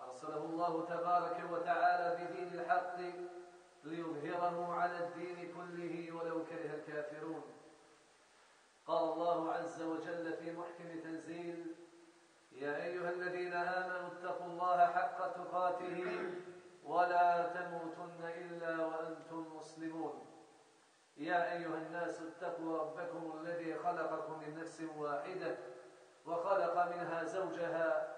أرسله الله تبارك وتعالى بدين الحق ليظهره على الدين كله ولو كره الكافرون. قال الله عز وجل في محكم تنزيل يا أيها الذين آمنوا اتقوا الله حق تقاته ولا تموتن إلا وأنتم مسلمون. يا أيها الناس اتقوا ربكم الذي خلقكم من نفس واحدة وخلق منها زوجها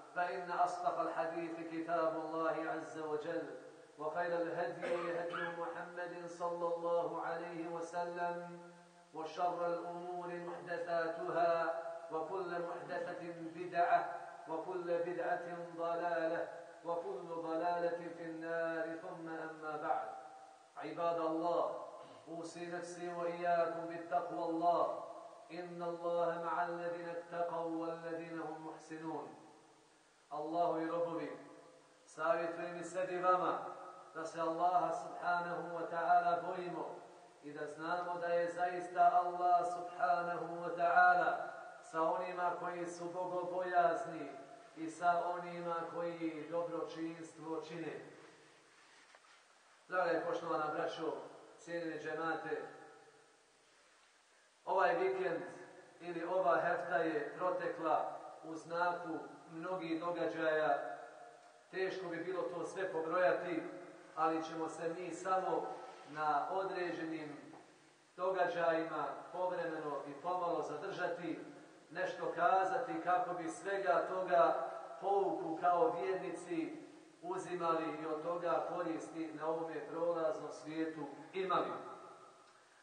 فإن أصدق الحديث كتاب الله عز وجل وخير الهدي هدي محمد صلى الله عليه وسلم وشر الأمور محدثاتها وكل محدثة بدعة وكل بدعة ضلالة وكل ضلالة في النار. ثم أما بعد عباد الله أوصي نفسي وإياكم بالتقوى الله. إن الله مع الذين اتقوا والذين هم محسنون. Allahu i robovi, savjetujem i sebi vama da se Allaha subhanahu wa ta'ala bojimo i da znamo da je zaista Allah subhanahu wa ta'ala sa onima koji su bogobojazni i sa onima koji dobročinstvo čine. Draga i poštovana braćo, cijenjeni džemate, ovaj vikend ili ova hefta je protekla u znaku mnogih događaja. Teško bi bilo to sve pobrojati, ali ćemo se mi samo na određenim događajima povremeno i pomalo zadržati, nešto kazati kako bi svega toga pouku kao vjernici uzimali i od toga koristi na ovome prolaznom svijetu imali.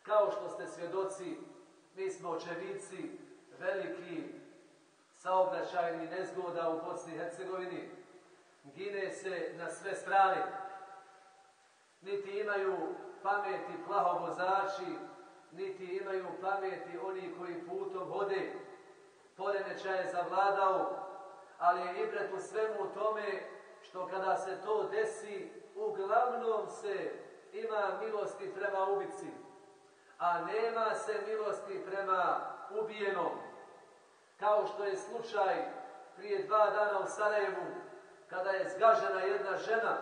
Kao što ste svjedoci, mi smo očevici veliki saobraćajni nezgoda u Bosni i Hercegovini. Gine se na sve strane. Niti imaju pameti plahovozači, niti imaju pameti oni koji putom vode. Poremećaj je zavladao, ali je ibret u svemu tome što kada se to desi, uglavnom se ima milosti prema ubici, a nema se milosti prema ubijenom. Kao što je slučaj prije dva dana u Sarajevu, kada je zgažena jedna žena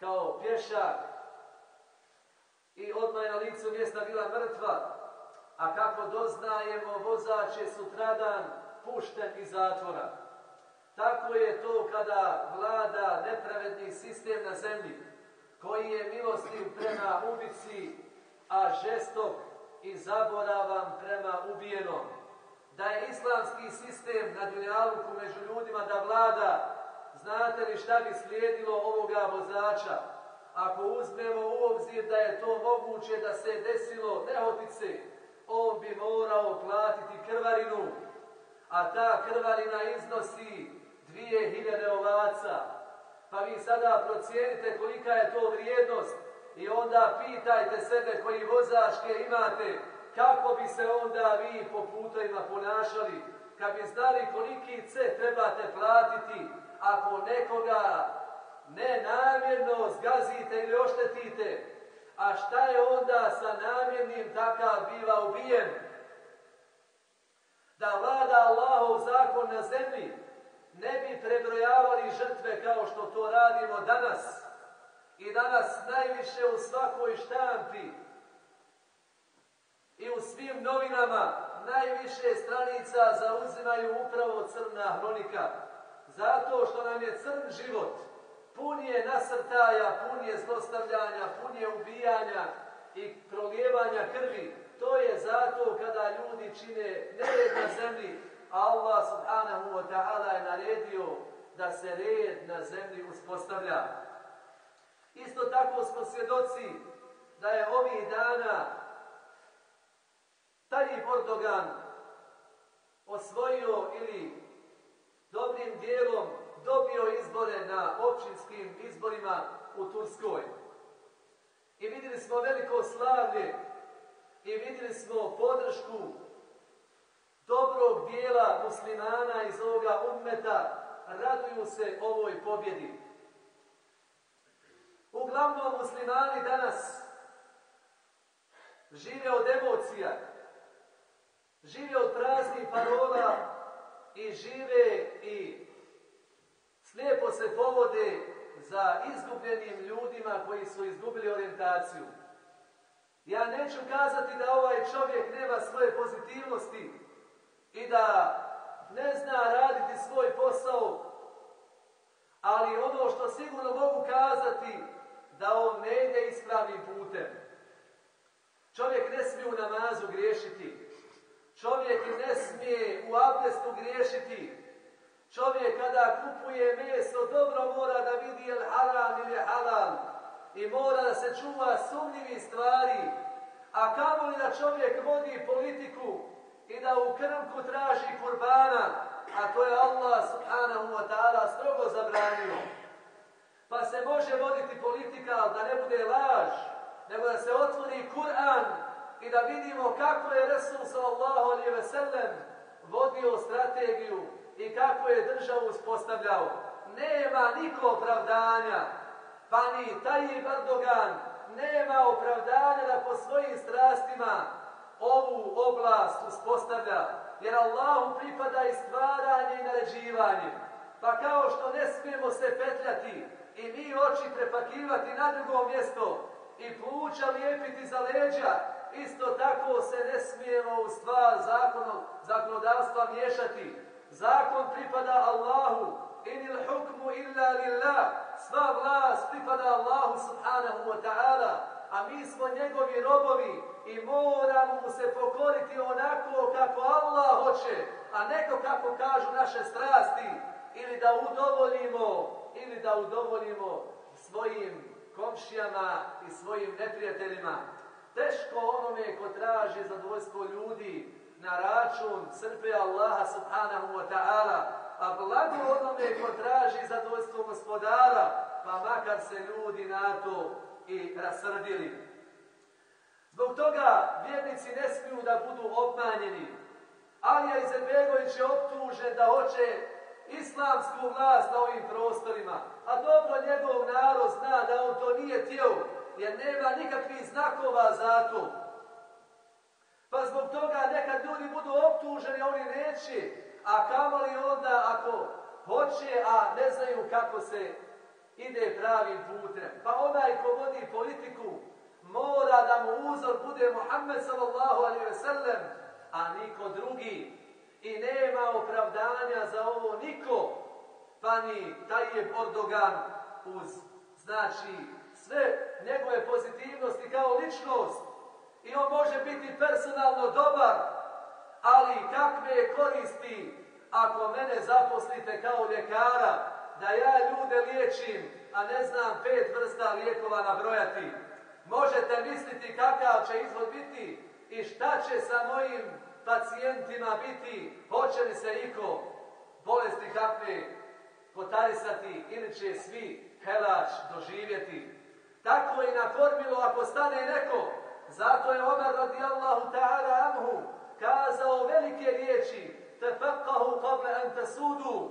kao pješak i odmah je na licu mjesta bila mrtva, a kako doznajemo, vozač je sutradan pušten iz zatvora. Tako je to kada vlada nepravedni sistem na zemlji, koji je milostiv prema ubici, a žestok i zaboravan prema ubijenom. Da je islamski sistem na dunjaluku među ljudima da vlada, znate li šta bi slijedilo ovoga vozača? Ako uzmemo u obzir da je to moguće da se desilo nehotice, on bi morao platiti krvarinu, a ta krvarina iznosi dvije hiljade ovaca. Pa vi sada procijenite kolika je to vrijednost i onda pitajte sebe koji vozačke imate, kako bi se onda vi po putovima ponašali, kad bi znali koliki C trebate platiti ako nekoga nenamjerno zgazite ili oštetite, a šta je onda sa namjernim takav biva ubijen? Da vlada Allahov zakon na zemlji, ne bi prebrojavali žrtve kao što to radimo danas. I danas najviše u svakoj štampi i u svim novinama najviše stranica zauzimaju upravo crna hronika. Zato što nam je crn život. Pun je nasrtaja, pun je zlostavljanja, pun je ubijanja i prolijevanja krvi. To je zato kada ljudi čine nered na zemlji, Allah subhanahu wa ta'ala je naredio da se red na zemlji uspostavlja. Isto tako smo svjedoci da je ovih dana taj Erdogan osvojio ili dobrim dijelom dobio izbore na općinskim izborima u Turskoj. I vidjeli smo veliko slavlje i vidjeli smo podršku dobrog dijela muslimana iz ovoga ummeta raduju se ovoj pobjedi. Uglavnom muslimani danas žive od emocija, žive od praznih parola i žive i slijepo se povode za izgubljenim ljudima koji su izgubili orijentaciju. Ja neću kazati da ovaj čovjek nema svoje pozitivnosti i da ne zna raditi svoj posao, ali ono što sigurno mogu kazati da on ne ide ispravnim putem. Čovjek ne smije u namazu griješiti. Čovjek ne smije u abdestu griješiti. Čovjek kada kupuje meso dobro mora da vidi je haram ili halal. I mora da se čuva sumnjivi stvari. A kamo li da čovjek vodi politiku i da u krmku traži kurbana, a to je Allah subhanahu wa ta'ala strogo zabranio. Pa se može voditi politika, da ne bude laž, nego da se otvori Kur'an i da vidimo kako je Resul sallallahu alaihi ve sellem vodio strategiju i kako je državu uspostavljao. Nema niko opravdanja, pa ni taj Erdogan nema opravdanja da po svojim strastima ovu oblast uspostavlja, jer Allahu pripada i stvaranje i naređivanje. Pa kao što ne smijemo se petljati i mi oči prepakivati na drugo mjesto. I pluća lijepiti za leđa, isto tako se ne smijemo u stvar zakonom, zakonodavstva miješati. Zakon pripada Allahu, inil hukmu illa lillah, sva vlast pripada Allahu subhanahu wa ta'ala, a mi smo njegovi robovi i moramo mu se pokoriti onako kako Allah hoće, a neko kako kažu naše strasti, ili da udovolimo, ili da udovolimo svojim komšijama i svojim neprijateljima. Teško onome ko traži zadovoljstvo ljudi na račun crpe Allaha subhanahu wa ta'ala, a blago onome ko traži zadovoljstvo gospodara, pa makar se ljudi na to i rasrdili. Zbog toga vjernici ne smiju da budu obmanjeni. Alija Izetbegović je optužen da hoće islamsku vlast na ovim prostorima. A dobro njegov narod zna da on to nije tijel, jer nema nikakvih znakova za to. Pa zbog toga nekad ljudi budu optuženi, oni neće. A kamoli onda ako hoće, a ne znaju kako se ide pravim putem. Pa onaj ko vodi politiku mora da mu uzor bude Muhammed sallallahu alaihi ve sellem, a niko drugi. I nema opravdanja za ovo niko, pa ni Tajib Ordogan uz, znači, sve njegove pozitivnosti kao ličnost. I on može biti personalno dobar, ali kakve koristi ako mene zaposlite kao ljekara, da ja ljude liječim, a ne znam pet vrsta lijekova nabrojati. Možete misliti kakav će izvod biti i šta će sa mojim pacijentima biti, hoće li se iko bolesti kakve potarisati ili će svi helač doživjeti. Tako i na formilu ako stane neko, zato je Omer radijallahu ta'ala anhu kazao velike riječi tefakahu kable ente sudu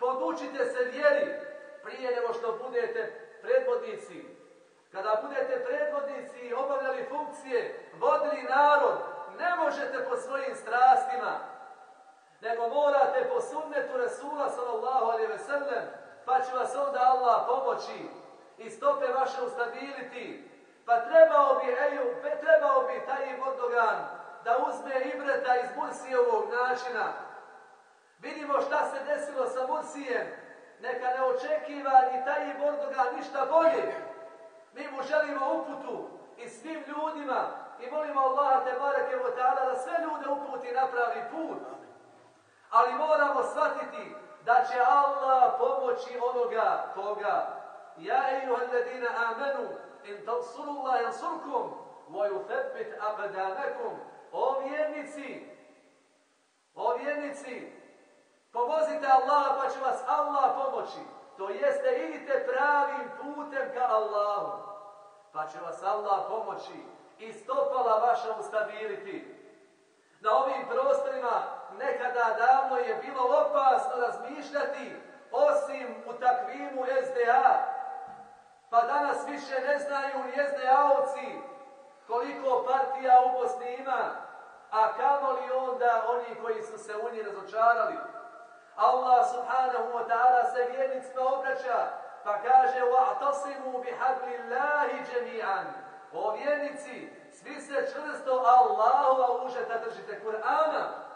podučite se vjeri prije nego što budete predvodnici. Kada budete predvodnici i obavljali funkcije, vodili narod, ne možete po svojim strastima, nego morate po sunnetu Resula sallallahu alaihi ve sellem, pa će vas onda Allah pomoći i stope vaše ustabiliti. Pa trebao bi, eju, trebao bi taj Bordogan da uzme ibreta iz Mursijevog načina. Vidimo šta se desilo sa Mursijem. neka ne očekiva ni taj Bordoga ništa bolje. Mi mu želimo uputu i svim ljudima i molimo Allaha te bareke da sve ljude uputi na pravi put. Ali moramo shvatiti da će Allah pomoći onoga koga. Ja ejuhel ledina amenu in tansurullah yansurkum wa yuthabbit aqdamakum. O vjernici, o vjernici, pomozite Allaha pa će vas Allah pomoći. To jeste idite pravim putem ka Allahu. Pa će vas Allah pomoći i stopala vaša ustabiliti. Na ovim prostorima nekada davno je bilo opasno razmišljati osim u takvimu SDA. Pa danas više ne znaju ni SDA-ovci koliko partija u Bosni ima, a li onda oni koji su se u njih razočarali. Allah subhanahu wa ta'ala se vjernicima obraća, pa kaže وَاعْتَصِمُوا بِحَبْلِ اللَّهِ جَمِيعًا o vjernici, svi se čvrsto Allahova užeta držite, Kur'ana.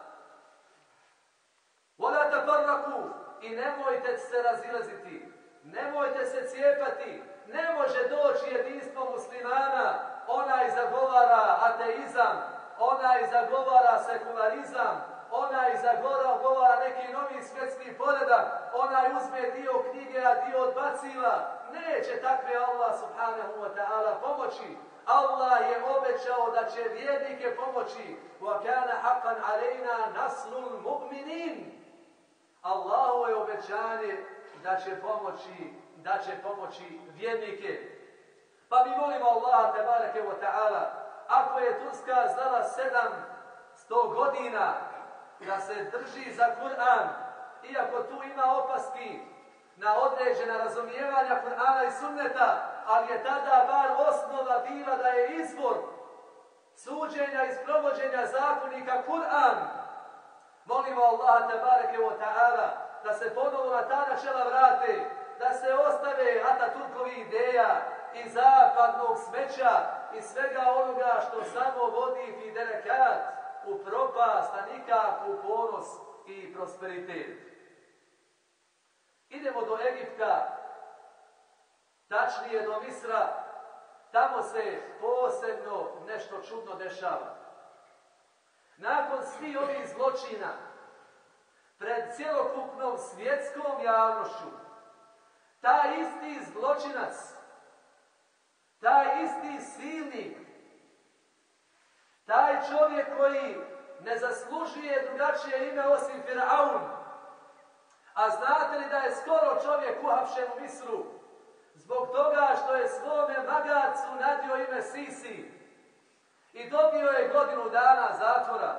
Volate tafarraku i nemojte se razilaziti, nemojte se cijepati, ne može doći jedinstvo muslimana, onaj zagovara ateizam, onaj zagovara sekularizam, onaj zagovara neki novi svjetski poredak, onaj uzme dio knjige, a dio odbaciva. Neće takve Allah subhanahu wa ta'ala pomoći. Allah je obećao da će vjernike pomoći. وَكَانَ حَقًا عَلَيْنَا نَصْرُ الْمُؤْمِنِينَ Allahu je obećanje da će pomoći, da će pomoći vjernike. Pa mi molimo Allaha te wa ta'ala, ako je Turska znala sedam sto godina da se drži za Kur'an, iako tu ima opaski na određena razumijevanja Kur'ana i sunneta, ali je tada bar osnova bila da je izvor suđenja i sprovođenja zakonika Kur'an. Molimo Allaha tabareke wa ta'ala da se ponovo na ta načela vrate, da se ostave Ataturkovi ideja i zapadnog smeća i svega onoga što samo vodi Fidelekat u propast, a u ponos i prosperitet. Idemo do Egipta, tačnije do Misra, tamo se posebno nešto čudno dešava. Nakon svih ovih zločina, pred cjelokupnom svjetskom javnošću, taj isti zločinac, taj isti silnik, taj čovjek koji ne zaslužuje drugačije ime osim Firaun. A znate li da je skoro čovjek uhapšen u Misru zbog toga što je svome magarcu nadio ime Sisi i dobio je godinu dana zatvora.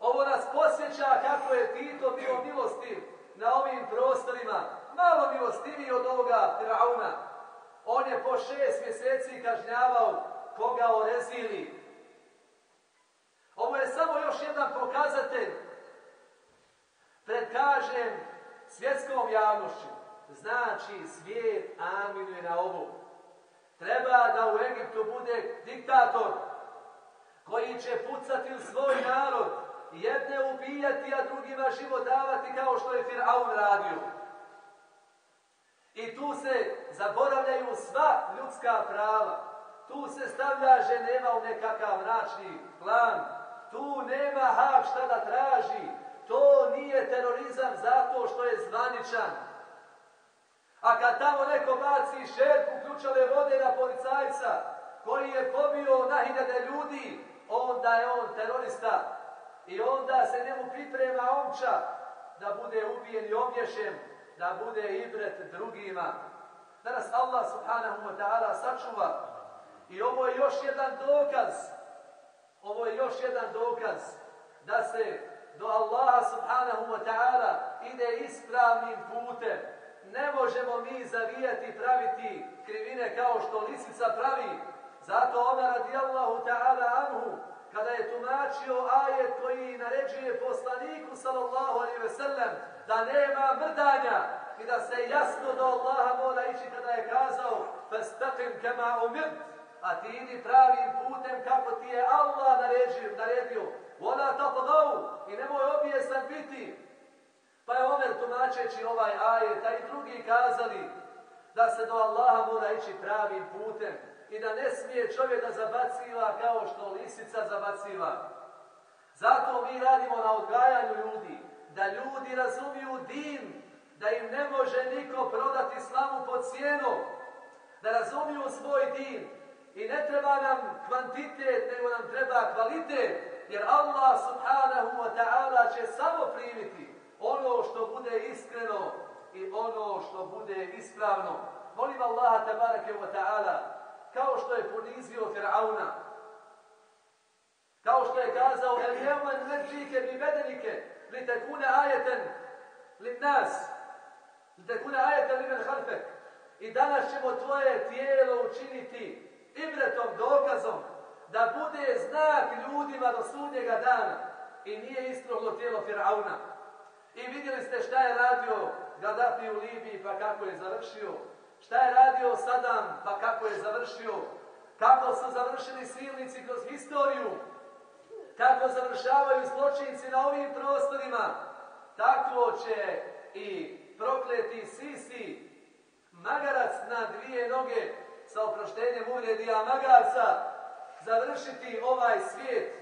Ovo nas posjeća kako je Tito bio milostiv na ovim prostorima, malo milostiviji od ovoga Firauna. On je po šest mjeseci kažnjavao koga orezili, ovo je samo još jedan pokazatelj pred, kažem, svjetskom javnošću. Znači, svijet aminuje na ovo. Treba da u Egiptu bude diktator koji će pucati u svoj narod, jedne ubijati, a drugima život davati kao što je Fir'aun radio. I tu se zaboravljaju sva ljudska prava. Tu se stavlja ženeva u nekakav mračni plan, tu nema Hag šta da traži. To nije terorizam zato što je zvaničan. A kad tamo neko baci šerpu ključale vode na policajca koji je pobio na hiljade ljudi, onda je on terorista. I onda se njemu priprema omča da bude ubijen i obješen, da bude ibret drugima. Danas Allah subhanahu wa ta'ala sačuva. I ovo je još jedan dokaz ovo je još jedan dokaz da se do Allaha subhanahu wa ta'ala ide ispravnim putem. Ne možemo mi zavijati praviti krivine kao što lisica pravi. Zato ona radijallahu ta'ala anhu kada je tumačio ajet koji naređuje poslaniku sallallahu alaihi ve sellem da nema mrdanja i da se jasno do Allaha mora ići kada je kazao فَاسْتَقِمْ كَمَا أُمِرْتِ a ti idi pravim putem kako ti je Allah naredio. naredio. Vola tatgav i nemoj obijesan biti. Pa je Omer tumačeći ovaj ajet, a i drugi kazali da se do Allaha mora ići pravim putem i da ne smije čovjek da zabaciva kao što lisica zabaciva. Zato mi radimo na odgajanju ljudi, da ljudi razumiju din, da im ne može niko prodati slavu pod cijenom, da razumiju svoj din i ne treba nam kvantitet, nego nam treba kvalitet, jer Allah subhanahu wa ta'ala će samo primiti ono što bude iskreno i ono što bude ispravno. Molim Allaha tabarake wa ta'ala, kao što je ponizio Fir'auna, kao što je kazao, el jeman nerđike bi bedenike, li tekune ajeten li nas, li tekune ajeten li men halfek. I danas ćemo tvoje tijelo učiniti ibretom, dokazom, da bude znak ljudima do sudnjega dana. I nije istroglo tijelo Fir'auna. I vidjeli ste šta je radio Gaddafi u Libiji pa kako je završio. Šta je radio Saddam pa kako je završio. Kako su završili silnici kroz historiju. Kako završavaju zločinci na ovim prostorima. Tako će i prokleti Sisi, magarac na dvije noge sa oproštenjem uvredija magarca, završiti ovaj svijet.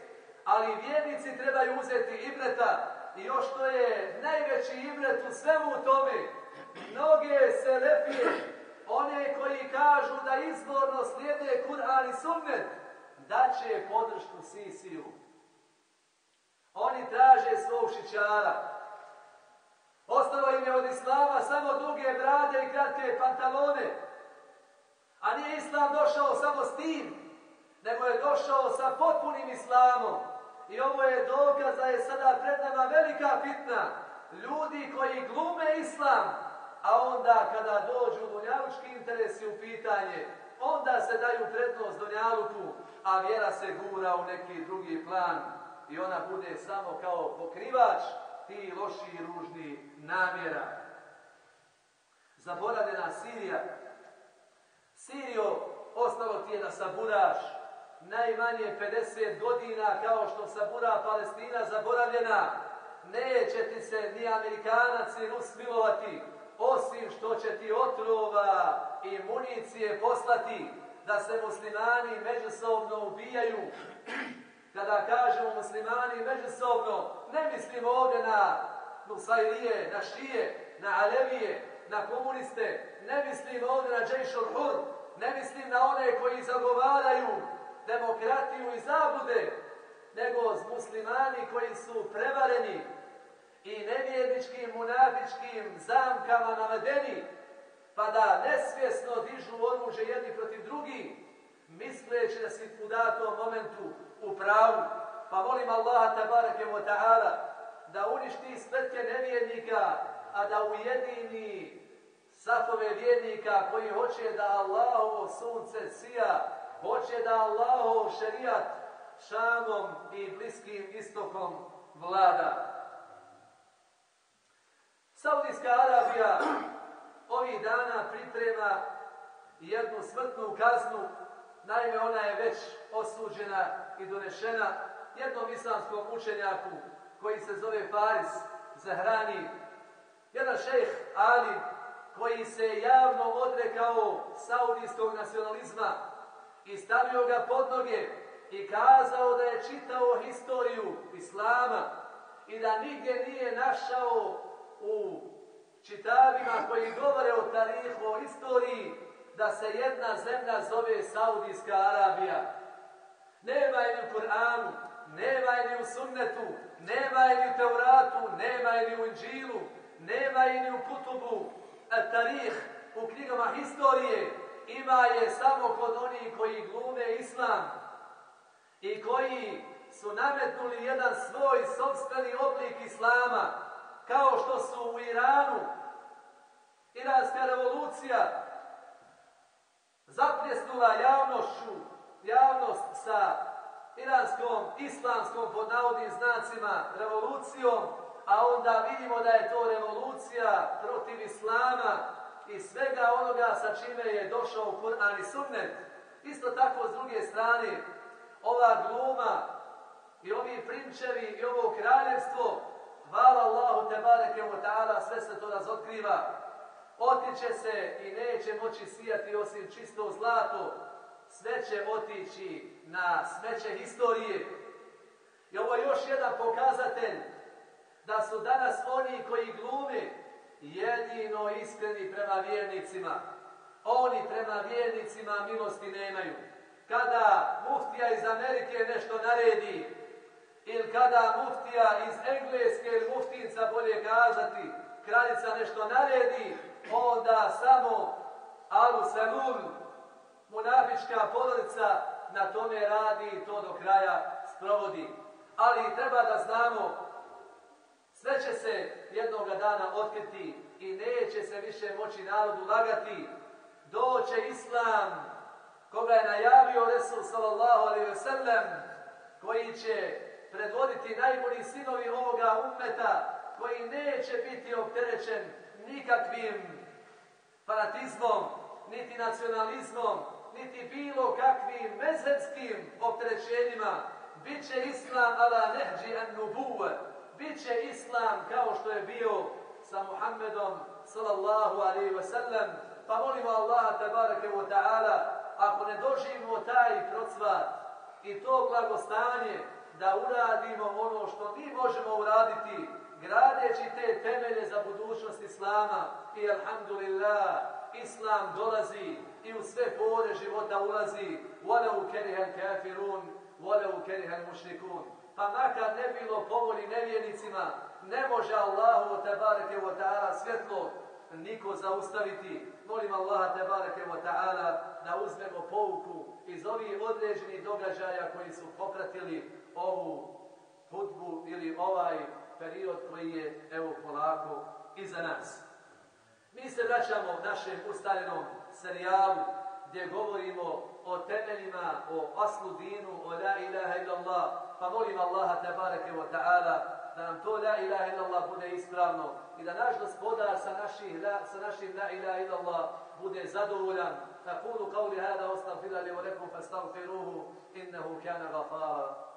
Ali vjernici trebaju uzeti ibreta i još to je najveći ibret u svemu tome. Mnoge se lepije, one koji kažu da izborno slijede Kur'an i Sunnet, da će podršku Sisiju. Oni traže svog šičara. Ostalo im je od Islama samo duge brade i kratke pantalone. A nije Islam došao samo s tim, nego je došao sa potpunim Islamom. I ovo je dokaz da je sada pred nama velika fitna. Ljudi koji glume islam, a onda kada dođu dunjalučki interesi u pitanje, onda se daju prednost dunjaluku, a vjera se gura u neki drugi plan i ona bude samo kao pokrivač ti loši i ružni namjera. Zaboravljena Sirija. Sirio ostalo ti je da saburaš, najmanje 50 godina kao što sabura Palestina zaboravljena, neće ti se ni Amerikanac ni Rus milovati, osim što će ti otrova i municije poslati da se muslimani međusobno ubijaju. Kada kažemo muslimani međusobno, ne mislim ovdje na Nusajlije, na Šije, na Alevije, na komuniste, ne mislim ovdje na Džejšol Hur, ne mislim na one koji zagovaraju demokratiju i zabude, nego muslimani koji su prevareni i nevjerničkim, munafičkim zamkama navedeni, pa da nesvjesno dižu oružje jedni protiv drugih, misleći da si u datom momentu u pravu. Pa molim Allaha tabarake wa ta'ala da uništi spletke nevjernika, a da ujedini safove vjernika koji hoće da Allahovo sunce sija hoće da Allahov šerijat Šamom i Bliskim istokom vlada. Saudijska Arabija ovih dana priprema jednu smrtnu kaznu, naime ona je već osuđena i donešena jednom islamskom učenjaku koji se zove Faris Zahrani, jedan šejh Ali koji se javno odrekao saudijskog nacionalizma i stavio ga pod noge i kazao da je čitao historiju Islama i da nigdje nije našao u čitabima koji govore o tarihu, o istoriji, da se jedna zemlja zove Saudijska Arabija. Nema je ni u Kur'anu, nema je ni u sunnetu, nema je ni u Teuratu, nema je ni u Inđilu, nema je ni u Kutubu, tarih, u knjigama historije, ima je samo kod onih koji glume islam i koji su nametnuli jedan svoj sobstveni oblik islama, kao što su u Iranu Iranska revolucija zapljesnula javnošću, javnost sa iranskom, islamskom pod navodnim znacima revolucijom, a onda vidimo da je to revolucija protiv islama, i svega onoga sa čime je došao Kur'an i Sunnet. Isto tako, s druge strane, ova gluma i ovi prinčevi i ovo kraljevstvo Hvala Allahu te bareke ta'ala, sve se to razotkriva. Otiće se i neće moći sijati osim čisto zlato. Sve će otići na smeće historije. I ovo je još jedan pokazatelj da su danas oni koji glume jedino iskreni prema vjernicima. Oni prema vjernicima milosti nemaju. Kada muftija iz Amerike nešto naredi, ili kada muftija iz Engleske ili muftinca bolje kazati, kraljica nešto naredi, onda samo Alu Selul, munafička porodica, na tome radi i to do kraja sprovodi. Ali treba da znamo, sve će se jednoga dana otkriti i neće se više moći narodu lagati. Doće Islam, koga je najavio Resul sallallahu alaihi ve sellem, koji će predvoditi najbolji sinovi ovoga ummeta, koji neće biti opterećen nikakvim fanatizmom, niti nacionalizmom, niti bilo kakvim mezhebskim opterećenjima. Biće Islam ala nehđi an nubuve Biće Islam kao što je bio sa Muhammedom sallallahu alaihi wa sallam. Pa molimo Allaha tabarake wa ta'ala ako ne doživimo taj procvat i to blagostanje, da uradimo ono što mi možemo uraditi, gradeći te temelje za budućnost Islama. I alhamdulillah, Islam dolazi i u sve pore života ulazi. وَلَوْ كَرِهَ الْكَافِرُونَ وَلَوْ كَرِهَ الْمُشْرِكُونَ pa makar ne bilo povoli nevjernicima, ne može Allahu tebareke wa ta'ala svjetlo niko zaustaviti. Molim Allaha tebareke wa ta'ala da uzmemo pouku iz ovih određenih događaja koji su popratili ovu hudbu ili ovaj period koji je evo polako iza nas. Mi se vraćamo našem ustaljenom serijalu gdje govorimo o temeljima, o aslu dinu, o la ilaha illallah, فمولم الله تبارك وتعالى نعم تو لا إله إلا الله بوده إسترامنو إذا ناش غسبودار سناشي لا إله إلا الله بوده زدولا تقول قولي هذا واستغفر لي ولكم فاستغفروه إنه كان غفار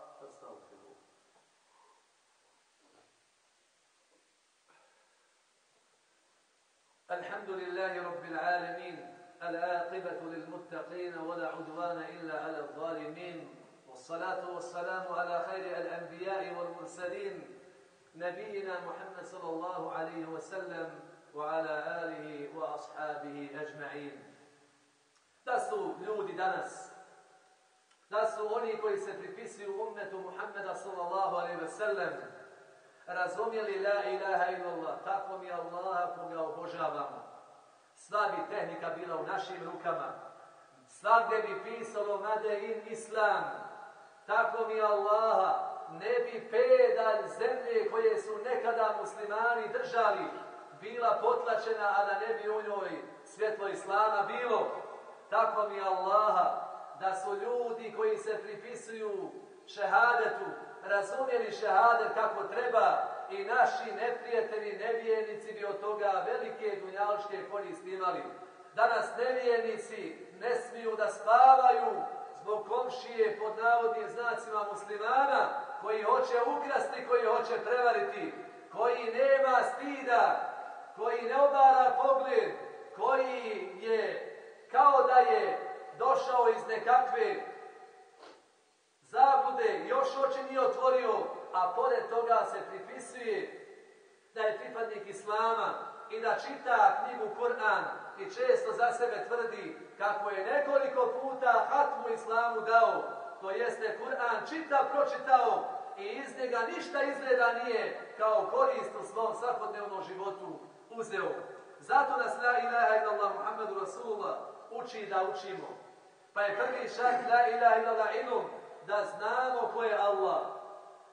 الحمد لله رب العالمين العاقبة للمتقين ولا عدوان إلا على الظالمين والصلاة والسلام على خير الأنبياء والمرسلين نبينا محمد صلى الله عليه وسلم وعلى آله وأصحابه أجمعين تسو لودي دانس تسو أني كوي سفرقسي أمة محمد صلى الله عليه وسلم razumjeli la ilaha ila Allah, tako mi Allaha koga obožavamo. Sva bi tehnika bila u našim rukama. Sva bi pisalo Made Tako mi Allaha ne bi pedalj zemlje koje su nekada muslimani držali bila potlačena, a da ne bi u njoj svjetlo Islama bilo. Tako mi Allaha da su ljudi koji se pripisuju šehadetu, razumjeli šehadet kako treba i naši neprijatelji, nevijenici bi od toga velike dunjaličke koristi imali. Danas nevijenici ne smiju da spavaju zbog komšije pod navodnim znacima muslimana koji hoće ukrasti, koji hoće prevariti, koji nema stida, koji ne obara pogled, koji je kao da je došao iz nekakve zabude, još oči nije otvorio, a pored toga se pripisuje da je pripadnik Islama i da čita knjigu Kur'an i često za sebe tvrdi kako je nekoliko puta hatmu Islamu dao, to jeste Kur'an čita, pročitao i iz njega ništa izgleda nije kao korist u svom svakodnevnom životu uzeo. Zato nas la ilaha illallah Muhammedu Rasulullah uči da učimo. Pa je prvi šart la ilaha illallah ilum da znamo ko je Allah.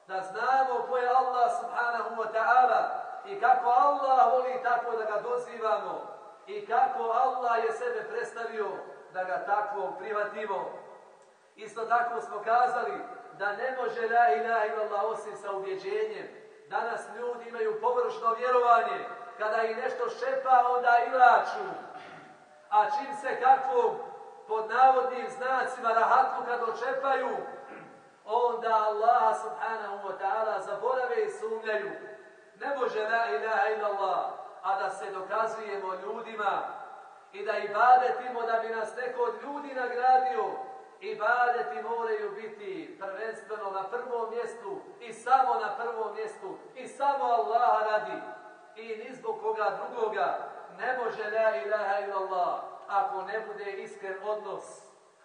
Da znamo ko je Allah subhanahu wa ta'ala i kako Allah voli tako da ga dozivamo i kako Allah je sebe predstavio da ga takvo prihvatimo. Isto tako smo kazali da ne može la ilaha illallah osim sa ubjeđenjem. Danas ljudi imaju površno vjerovanje. Kada i nešto šepa, onda ilaču. A čim se kakvom pod navodnim znacima rahatlu kad očepaju, onda Allah subhanahu wa ta'ala zaborave i sumljaju. Ne može la ilaha illallah, a da se dokazujemo ljudima i da ibadetimo da bi nas neko od ljudi nagradio. Ibadeti moraju biti prvenstveno na prvom mjestu i samo na prvom mjestu i samo Allaha radi. I ni zbog koga drugoga ne može la ilaha illallah ako ne bude iskren odnos.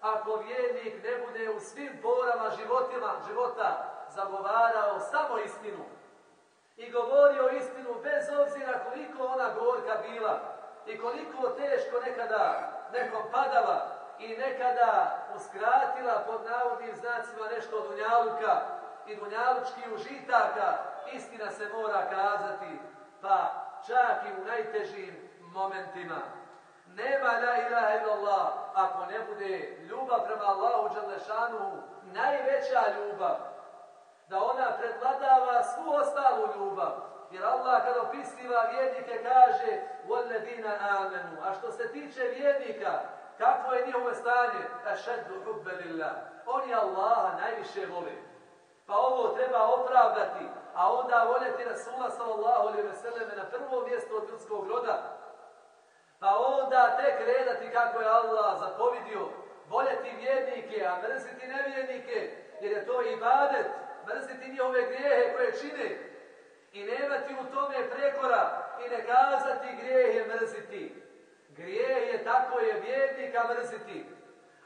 Ako vjernik ne bude u svim porama životima, života zagovarao samo istinu i govorio istinu bez obzira koliko ona gorka bila i koliko teško nekada nekom padala i nekada uskratila pod navodnim znacima nešto od unjaluka i dunjalučkih užitaka, istina se mora kazati, pa čak i u najtežim momentima. Nema la ilaha illallah ako ne bude ljubav prema Allahu Đalešanu najveća ljubav Da ona predvladava svu ostalu ljubav. Jer Allah kad opisiva vjernike kaže وَالَّذِينَ آمَنُوا A što se tiče vjernika, kakvo je njihovo stanje? أَشَدُّ حُبَّ لِلَّهِ Oni Allaha najviše voli. Pa ovo treba opravdati, a onda voljeti Rasula sallallahu alaihi ve selleme na prvo mjesto od ljudskog roda. Pa onda tek redati kako je Allah zapovidio voljeti vjernike, a mrziti nevjernike, jer je to ibadet, mrziti njihove grijehe koje čine i nemati u tome prekora i ne kazati grijeh je mrziti. Grijeh je tako je vjernika mrziti,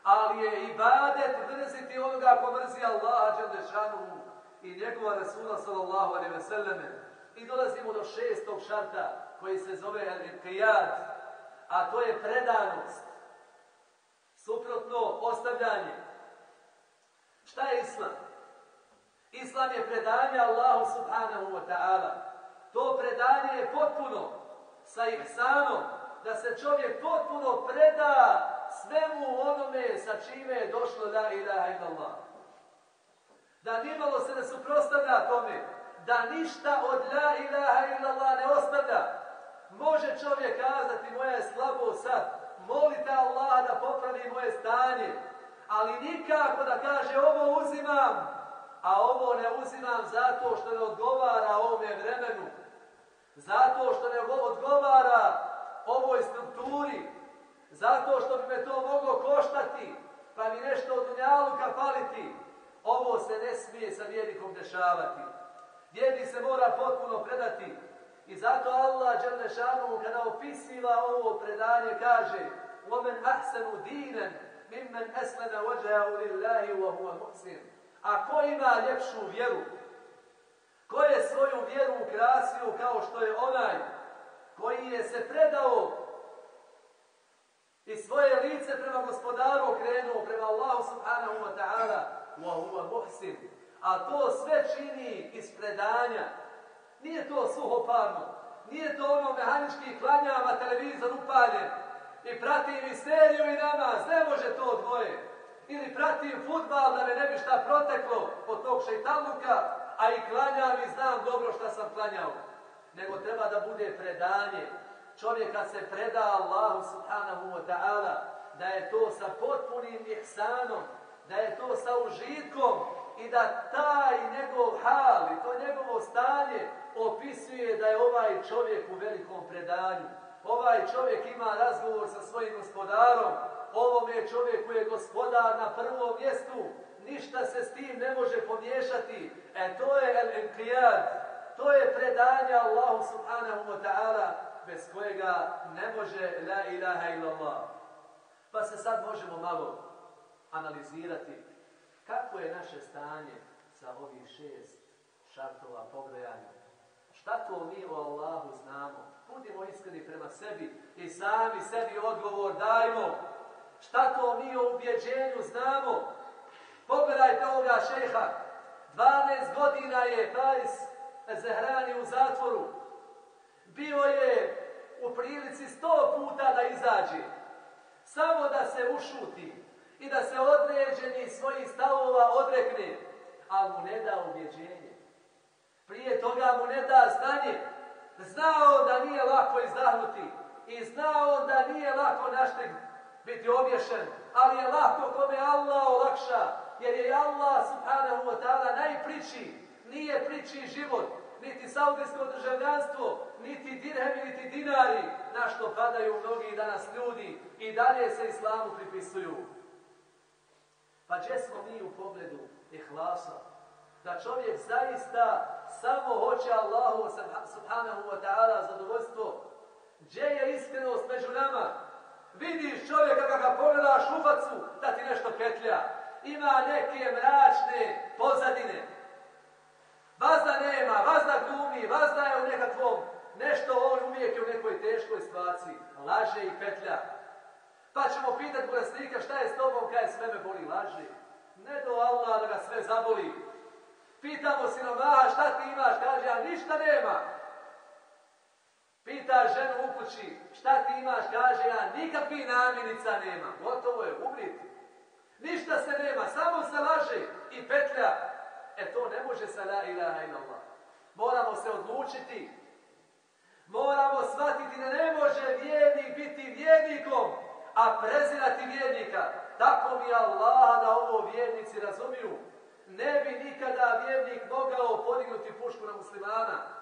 ali je ibadet mrziti onoga ko mrzi Allaha Đelešanu i njegova Rasula sallallahu alaihi ve selleme. I dolazimo do šestog šarta koji se zove al-qiyad, a to je predanost. Suprotno, ostavljanje. Šta je Islam? Islam je predanje Allahu subhanahu wa ta'ala. To predanje je potpuno sa ihsanom, da se čovjek potpuno preda svemu onome sa čime je došlo la ilaha illallah. Da nimalo se ne suprostavlja tome, da ništa od la ilaha illallah ne ostavlja, Može čovjek kazati moja je slabo sad, molite Allah da popravi moje stanje, ali nikako da kaže ovo uzimam, a ovo ne uzimam zato što ne odgovara ovome vremenu, zato što ne odgovara ovoj strukturi, zato što bi me to moglo koštati, pa mi nešto od unjaluka faliti. Ovo se ne smije sa vjernikom dešavati. Vjernik se mora potpuno predati i zato Allah Đalešanu kada opisiva ovo predanje kaže وَمَنْ أَحْسَنُ دِينًا مِمَّنْ أَسْلَمَ وَجَهَهُ لِلَّهِ وَهُوَ مُحْسِنٌ a ko ima ljepšu vjeru? Ko je svoju vjeru ukrasio kao što je onaj koji je se predao i svoje lice prema gospodaru okrenuo, prema Allahu subhanahu wa ta'ala, wa huwa muhsin. A to sve čini iz predanja. Nije to suhoparno. Nije to ono mehanički klanjama, televizor upaljen i prati misteriju i namaz. Ne može to odvojiti. Ili pratim futbal da me ne bi šta proteklo od tog šeitalnuka, a i klanjam i znam dobro šta sam klanjao. Nego treba da bude predanje. Čovjek kad se preda Allahu subhanahu wa ta'ala, da je to sa potpunim ihsanom, da je to sa užitkom i da taj njegov hal i to njegovo stanje opisuje da je ovaj čovjek u velikom predanju. Ovaj čovjek ima razgovor sa svojim gospodarom. Ovome čovjeku je gospodar na prvom mjestu. Ništa se s tim ne može pomiješati. E to je el To je predanje Allahu subhanahu wa ta'ala bez kojega ne može la ilaha illallah. Pa se sad možemo malo analizirati kako je naše stanje sa ovih šest šartova pobrojanja. Šta to mi o Allahu znamo? Budimo iskreni prema sebi i sami sebi odgovor dajmo. Šta to mi o ubjeđenju znamo? Pogledajte ovoga šeha. 12 godina je Faris Zehrani u zatvoru. Bio je u prilici sto puta da izađe. Samo da se ušuti i da se određeni svojih stavova odrekne, ali mu ne da ubjeđenje. Prije toga mu ne da znanje. Znao da nije lako izdahnuti i znao da nije lako našteg biti obješen, ali je lako kome Allah olakša, jer je Allah subhanahu wa ta'ala najpriči, nije priči život, niti saudijsko državljanstvo, niti dirhemi, niti dinari, na što padaju mnogi danas ljudi i dalje se islamu pripisuju. Pa gdje smo mi u pogledu ihlasa? Da čovjek zaista samo hoće Allahu subhanahu wa ta'ala zadovoljstvo. Gdje je iskrenost među nama? Vidiš čovjeka kada ga pogledaš u facu da ti nešto petlja. Ima neke mračne pozadine. Vazda nema, vazda glumi, vazda je u nekakvom, nešto on uvijek je u nekoj teškoj situaciji. Laže i petlja. Pa ćemo pitati bolesnika šta je s tobom, kaj sve me boli, laži. Ne do Allah da ga sve zaboli. Pitamo siromaha šta ti imaš, kaže, a ništa nema. Pita ženu u kući, šta ti imaš, kaže, ja nikakvih namirnica nema. Gotovo je, umriti. Ništa se nema, samo se laže i petlja. E to ne može sa la ilaha illallah. Moramo se odlučiti. Moramo shvatiti da ne može vjernik biti vjernikom, a prezirati vjernika. Tako mi Allah da ovo vjernici razumiju. Ne bi nikada vjernik mogao podignuti pušku na muslimana.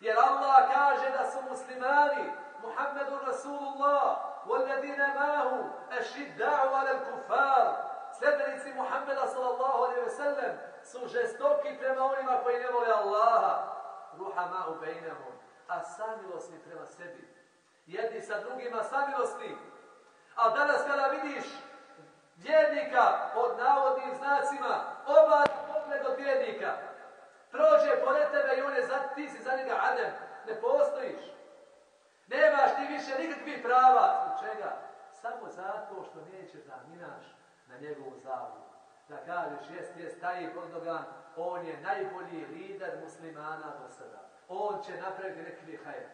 Jer Allah kaže da su muslimani, Muhammedu Rasulullah, والذين معه أشداء على الكفار Sljedbenici Muhammeda sallallahu alaihi ve sellem su žestoki prema onima koji ne vole Allaha. Ruha ma'u bejnehum. A samilosni prema sebi. Jedni sa drugima samilosni. A danas kada vidiš vjernika pod navodnim znacima, oba pogled od vjernika, prođe pored tebe i on je za, ti si za njega adem, ne postojiš. Nemaš ti više nikakvih prava. Zbog čega? Samo zato što nećeš da minaš na njegovu zavu. Da kažeš, jest, jest, taj Erdogan, on je najbolji lider muslimana do sada. On će napraviti neki hajr.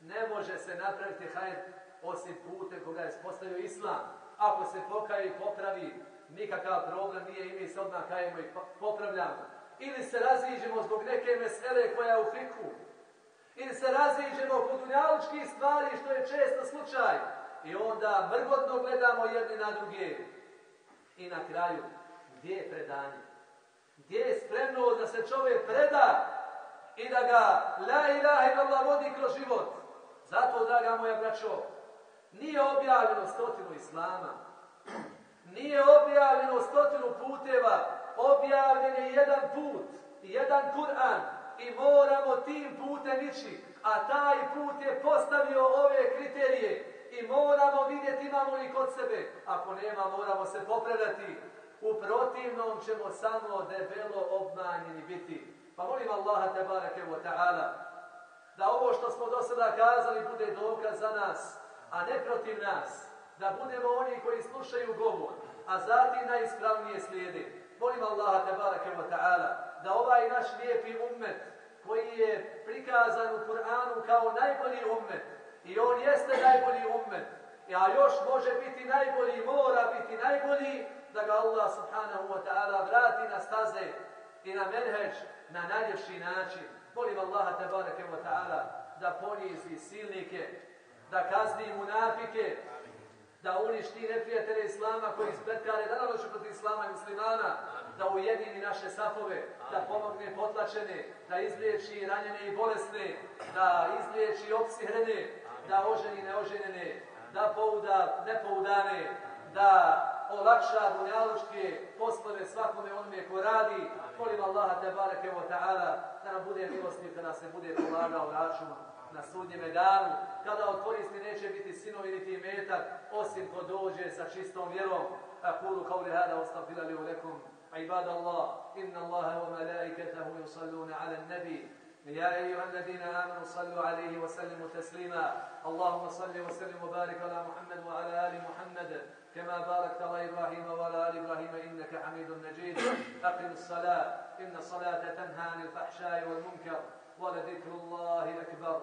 Ne može se napraviti hajr osim pute koga je postavio islam. Ako se pokaje i popravi, nikakav problem nije i mi se odmah kajemo i popravljamo. Ili se raziđemo zbog neke mesele koja je u fiku. Ili se raziđemo unjalučkih stvari, što je često slučaj. I onda mrgodno gledamo jedni na druge. I na kraju, gdje je predanje? Gdje je spremno da se čovjek preda i da ga la ilaha illallah vodi kroz život? Zato, draga moja braćo, nije objavljeno stotinu islama. Nije objavljeno stotinu puteva. Objavljen je jedan put, jedan Kur'an i moramo tim putem ići. A taj put je postavio ove kriterije i moramo vidjeti imamo li kod sebe. Ako nema, moramo se popravljati. U protivnom ćemo samo debelo obmanjeni biti. Pa molim Allaha te barake wa ta'ala da ovo što smo do sada kazali bude dokaz za nas, a ne protiv nas. Da budemo oni koji slušaju govor, a zatim najispravnije slijede. Molim Allaha te barake wa ta'ala da ovaj naš lijepi ummet koji je prikazan u Kur'anu kao najbolji ummet i on jeste najbolji ummet, a još može biti najbolji, mora biti najbolji, da ga Allah subhanahu wa ta'ala vrati na staze i na menheđ na najljepši način. Molim Allaha tabaraka wa ta'ala da ponizi silnike, da kazni munafike, da uništi neprijatelje Islama koji spletkare danonoću protiv Islama i muslimana, da ujedini naše safove, da pomogne potlačene, da izliječi ranjene i bolesne, da izliječi opsihrene, da oženi neoženene, da pouda nepoudane, da olakša dunjalučke poslove svakome onome ko radi. Molim Allaha te bareke ta'ala da nam bude milostiv kada se bude polagao račun na sudnjeme danu, kada od koristi neće biti sinovi niti metak, osim ko dođe sa čistom vjerom. أقول قولي هذا واستغفر لي ولكم عباد الله إن الله وملائكته يصلون على النبي يا أيها الذين آمنوا صلوا عليه وسلموا تسليما اللهم صل وسلم وبارك على محمد وعلى آل محمد كما باركت على إبراهيم وعلى آل إبراهيم إنك حميد مجيد أقم الصلاة إن الصلاة تنهى عن الفحشاء والمنكر ولذكر الله أكبر